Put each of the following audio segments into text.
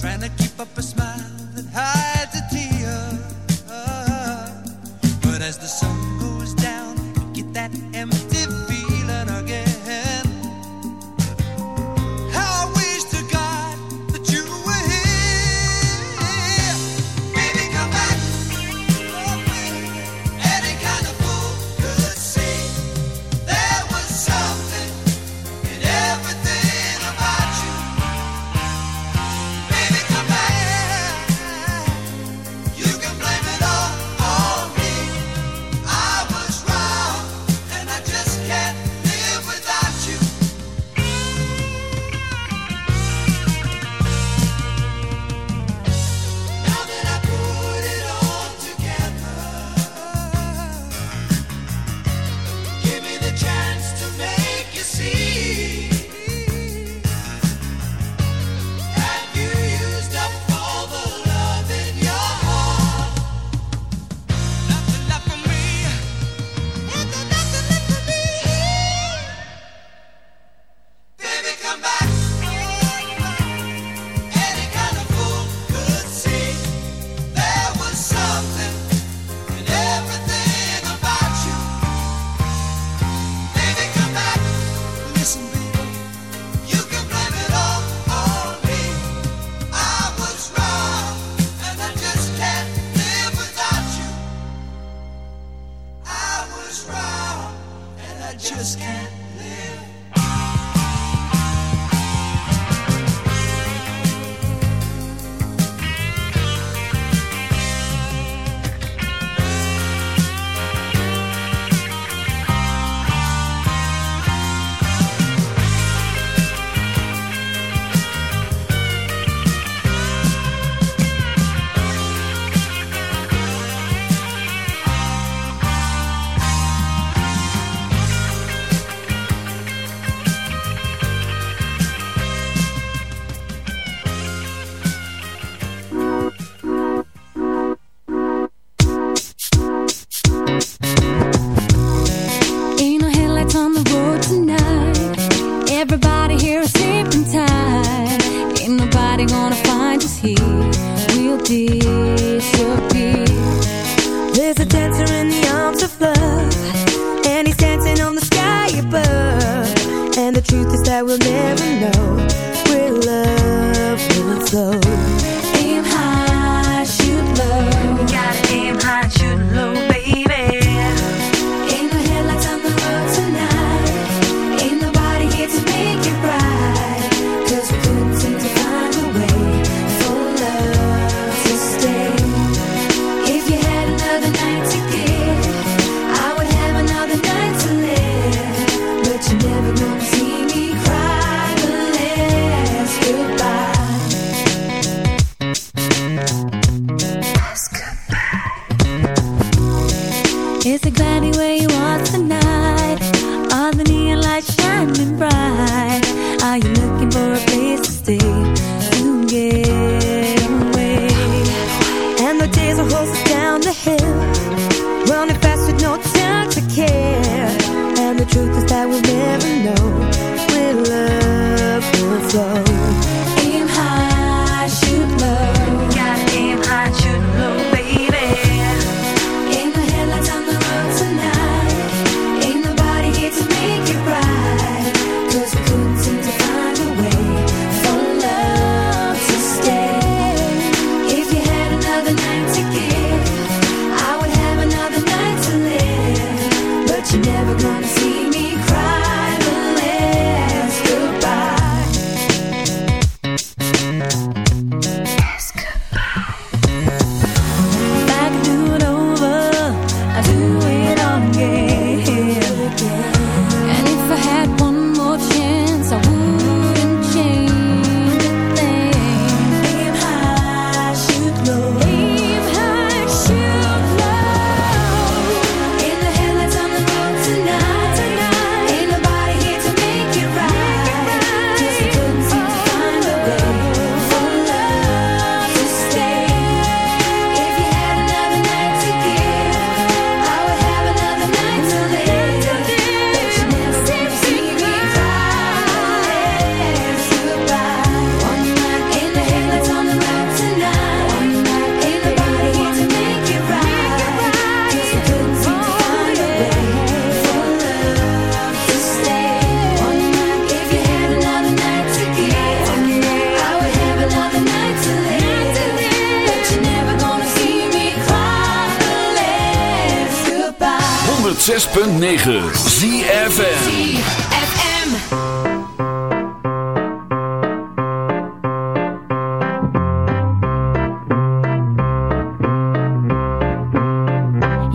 trying to keep up a smile that hides a tear. But as the sun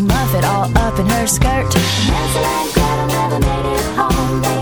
Muff it all up in her skirt. Nancy and Gretel never made it home. They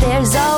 there's always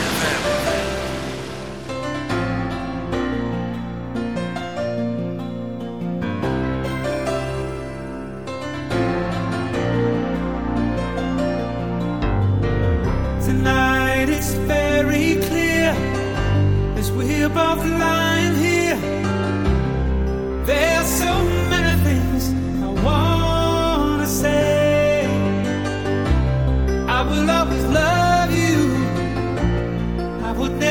would never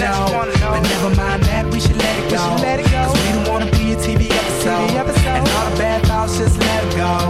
know. But never mind that, we should let it go. Cause we don't wanna be a TV episode. And all the bad thoughts, just let it go.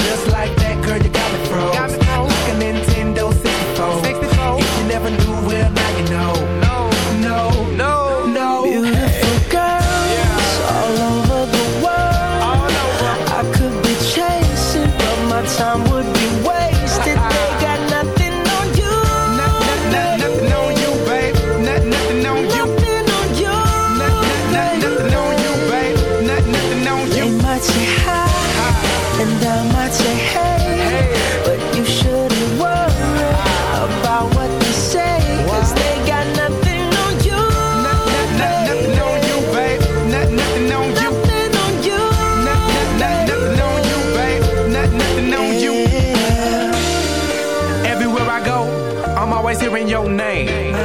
hearing your name.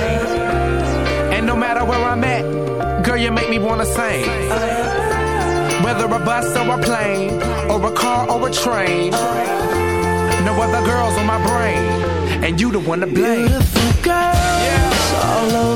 And no matter where I'm at, girl, you make me wanna sing. Whether a bus or a plane, or a car or a train, no other girls on my brain, and you the one to blame. Beautiful girls yeah. all over.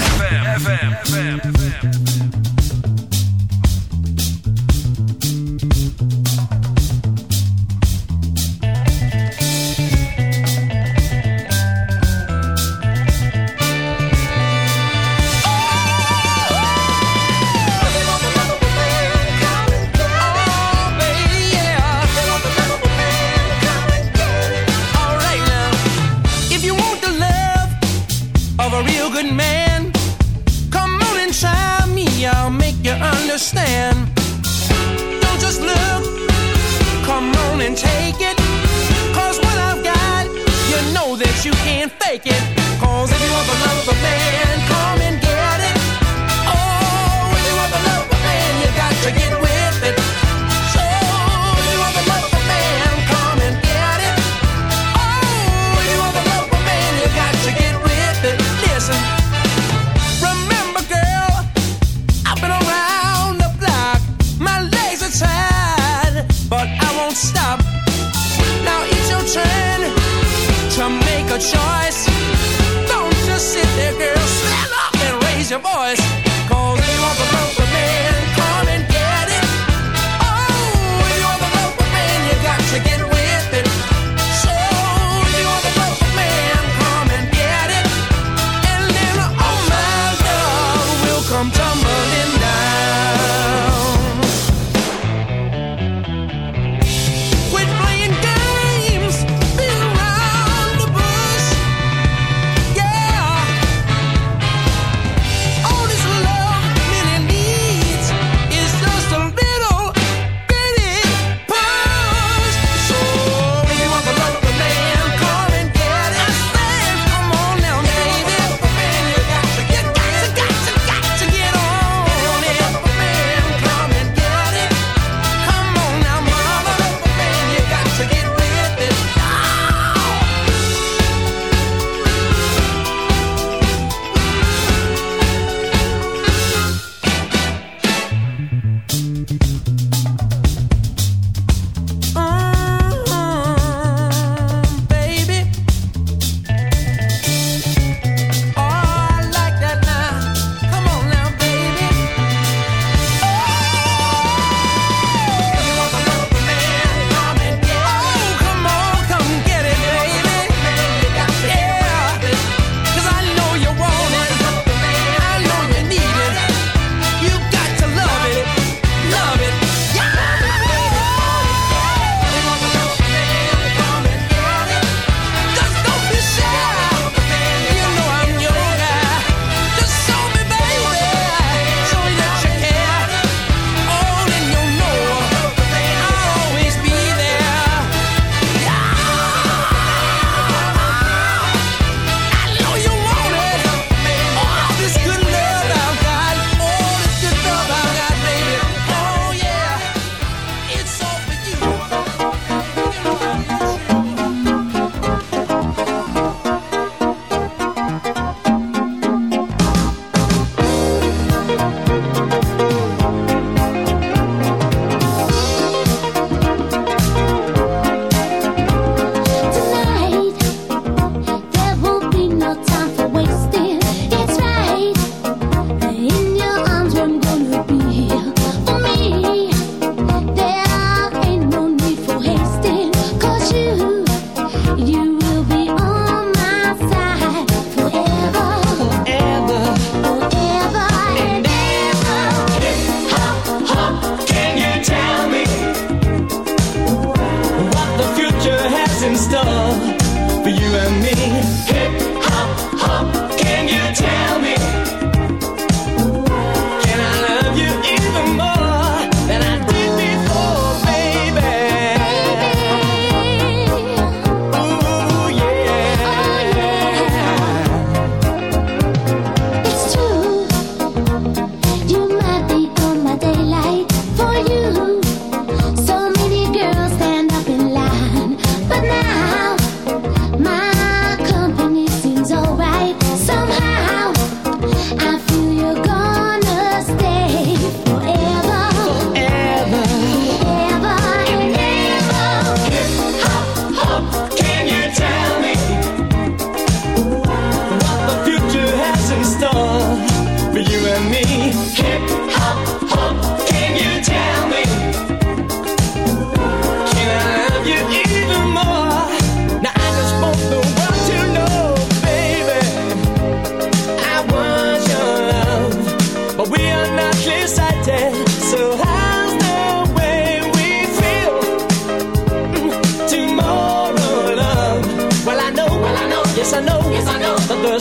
your voice.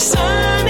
Sun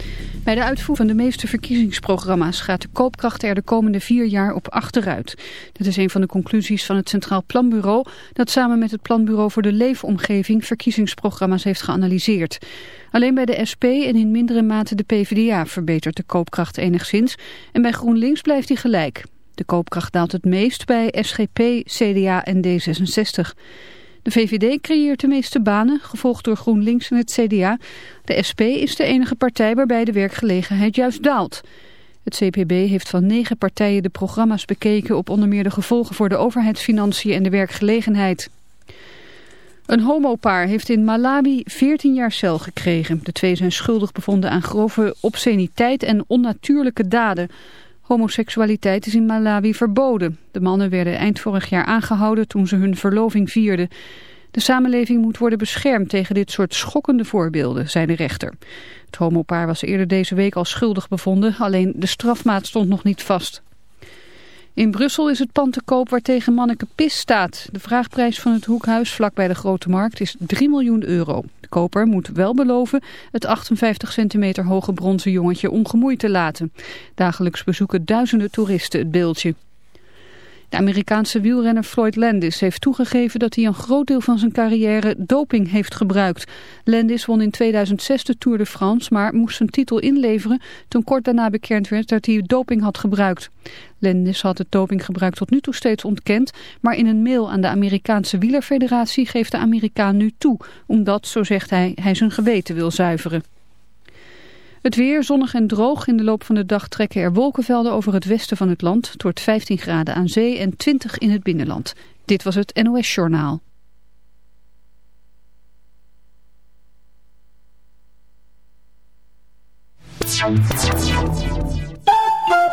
Bij de uitvoering van de meeste verkiezingsprogramma's gaat de koopkracht er de komende vier jaar op achteruit. Dat is een van de conclusies van het Centraal Planbureau dat samen met het Planbureau voor de Leefomgeving verkiezingsprogramma's heeft geanalyseerd. Alleen bij de SP en in mindere mate de PvdA verbetert de koopkracht enigszins en bij GroenLinks blijft die gelijk. De koopkracht daalt het meest bij SGP, CDA en D66. De VVD creëert de meeste banen, gevolgd door GroenLinks en het CDA. De SP is de enige partij waarbij de werkgelegenheid juist daalt. Het CPB heeft van negen partijen de programma's bekeken op onder meer de gevolgen voor de overheidsfinanciën en de werkgelegenheid. Een homopaar heeft in Malawi 14 jaar cel gekregen. De twee zijn schuldig bevonden aan grove obsceniteit en onnatuurlijke daden. Homoseksualiteit is in Malawi verboden. De mannen werden eind vorig jaar aangehouden toen ze hun verloving vierden. De samenleving moet worden beschermd tegen dit soort schokkende voorbeelden, zei de rechter. Het homopaar was eerder deze week al schuldig bevonden, alleen de strafmaat stond nog niet vast. In Brussel is het pand te koop waar tegen Manneke Pis staat. De vraagprijs van het hoekhuis vlak bij de Grote Markt is 3 miljoen euro. Koper moet wel beloven het 58 centimeter hoge bronzen jongetje ongemoeid te laten. Dagelijks bezoeken duizenden toeristen het beeldje. De Amerikaanse wielrenner Floyd Landis heeft toegegeven dat hij een groot deel van zijn carrière doping heeft gebruikt. Landis won in 2006 de Tour de France, maar moest zijn titel inleveren toen kort daarna bekend werd dat hij doping had gebruikt. Landis had het dopinggebruik tot nu toe steeds ontkend, maar in een mail aan de Amerikaanse wielerfederatie geeft de Amerikaan nu toe, omdat, zo zegt hij, hij zijn geweten wil zuiveren. Het weer zonnig en droog. In de loop van de dag trekken er wolkenvelden over het westen van het land. Wordt 15 graden aan zee en 20 in het binnenland. Dit was het NOS Journaal.